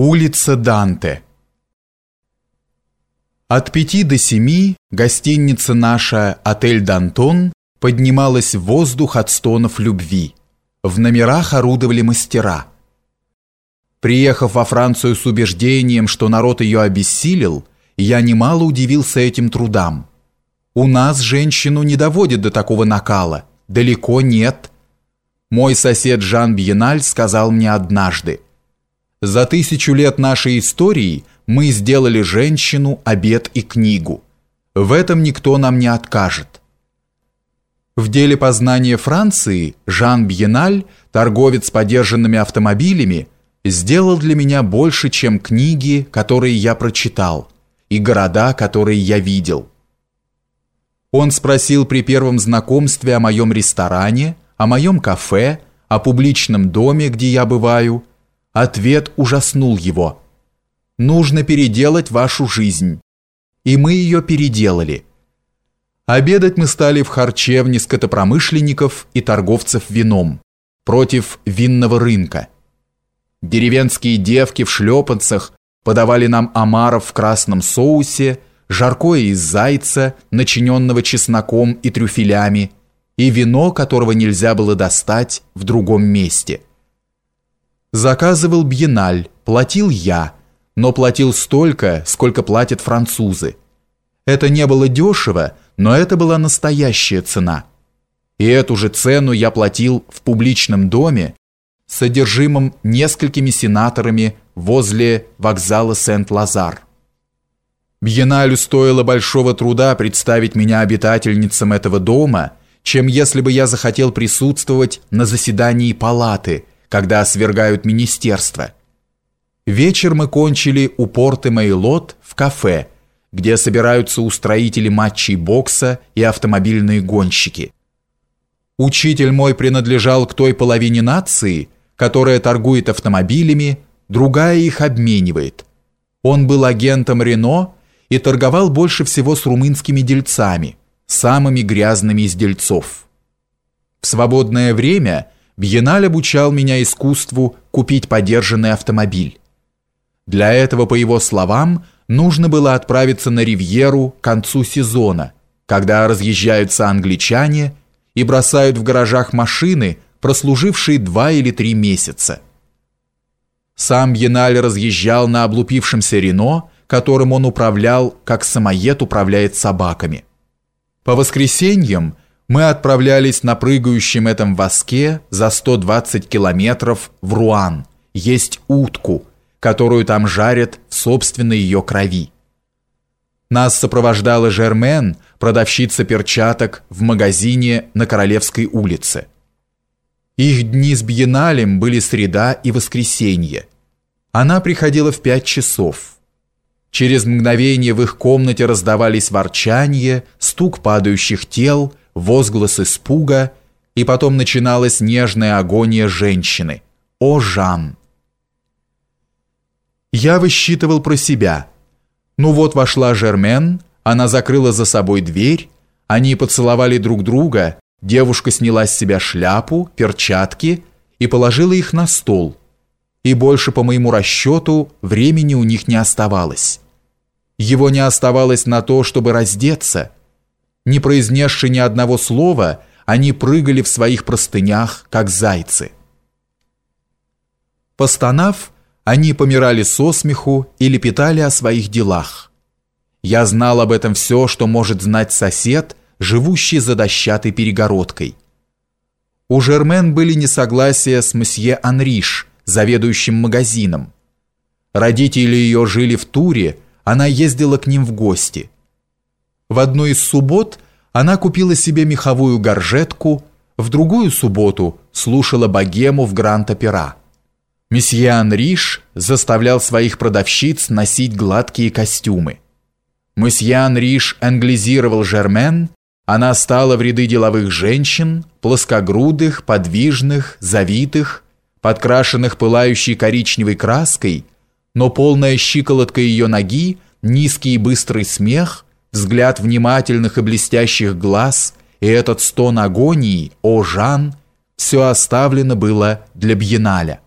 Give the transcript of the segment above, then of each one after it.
Улица Данте. От пяти до семи гостиница наша «Отель Дантон» поднималась в воздух от стонов любви. В номерах орудовали мастера. Приехав во Францию с убеждением, что народ ее обессилел, я немало удивился этим трудам. У нас женщину не доводит до такого накала. Далеко нет. Мой сосед Жан Бьеналь сказал мне однажды – за тысячу лет нашей истории мы сделали женщину, обед и книгу. В этом никто нам не откажет. В деле познания Франции Жан Бьеналь, торговец подержанными автомобилями, сделал для меня больше, чем книги, которые я прочитал, и города, которые я видел. Он спросил при первом знакомстве о моем ресторане, о моем кафе, о публичном доме, где я бываю, Ответ ужаснул его. «Нужно переделать вашу жизнь». И мы ее переделали. Обедать мы стали в харчевне скотопромышленников и торговцев вином против винного рынка. Деревенские девки в шлепанцах подавали нам омаров в красном соусе, жаркое из зайца, начиненного чесноком и трюфелями, и вино, которого нельзя было достать в другом месте – Заказывал Бьеналь, платил я, но платил столько, сколько платят французы. Это не было дешево, но это была настоящая цена. И эту же цену я платил в публичном доме, содержимом несколькими сенаторами возле вокзала Сент-Лазар. Бьеналю стоило большого труда представить меня обитательницам этого дома, чем если бы я захотел присутствовать на заседании палаты – когда свергают министерство. Вечер мы кончили у порты Мейлот в кафе, где собираются устроители матчей бокса и автомобильные гонщики. Учитель мой принадлежал к той половине нации, которая торгует автомобилями, другая их обменивает. Он был агентом Рено и торговал больше всего с румынскими дельцами, самыми грязными из дельцов. В свободное время – Бьеналь обучал меня искусству купить подержанный автомобиль. Для этого, по его словам, нужно было отправиться на ривьеру к концу сезона, когда разъезжаются англичане и бросают в гаражах машины, прослужившие два или три месяца. Сам Бьеналь разъезжал на облупившемся Рено, которым он управлял, как самоед управляет собаками. По воскресеньям – мы отправлялись на прыгающем этом воске за 120 километров в Руан, есть утку, которую там жарят в собственной ее крови. Нас сопровождала Жермен, продавщица перчаток в магазине на Королевской улице. Их дни с Бьеналем были среда и воскресенье. Она приходила в пять часов. Через мгновение в их комнате раздавались ворчание, стук падающих тел, возглас испуга, и потом начиналась нежная агония женщины. «О, Жан!» Я высчитывал про себя. Ну вот вошла Жермен, она закрыла за собой дверь, они поцеловали друг друга, девушка сняла с себя шляпу, перчатки и положила их на стол. И больше, по моему расчету, времени у них не оставалось. Его не оставалось на то, чтобы раздеться – не произнесши ни одного слова, они прыгали в своих простынях, как зайцы. Постонав, они помирали со смеху и лепетали о своих делах. Я знал об этом все, что может знать сосед, живущий за дощатой перегородкой. У Жермен были несогласия с месье Анриш, заведующим магазином. Родители ее жили в Туре, она ездила к ним в гости – в одну из суббот она купила себе меховую горжетку, в другую субботу слушала богему в Гранд-Опера. Месье Анриш заставлял своих продавщиц носить гладкие костюмы. Месье Анриш англизировал Жермен, она стала в ряды деловых женщин, плоскогрудых, подвижных, завитых, подкрашенных пылающей коричневой краской, но полная щиколотка ее ноги, низкий и быстрый смех – взгляд внимательных и блестящих глаз и этот стон агонии, о, Жан, все оставлено было для Бьеналя.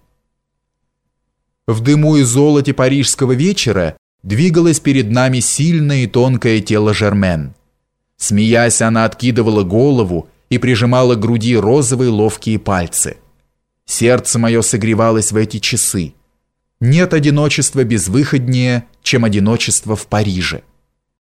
В дыму и золоте парижского вечера двигалось перед нами сильное и тонкое тело Жермен. Смеясь, она откидывала голову и прижимала к груди розовые ловкие пальцы. Сердце мое согревалось в эти часы. Нет одиночества безвыходнее, чем одиночество в Париже.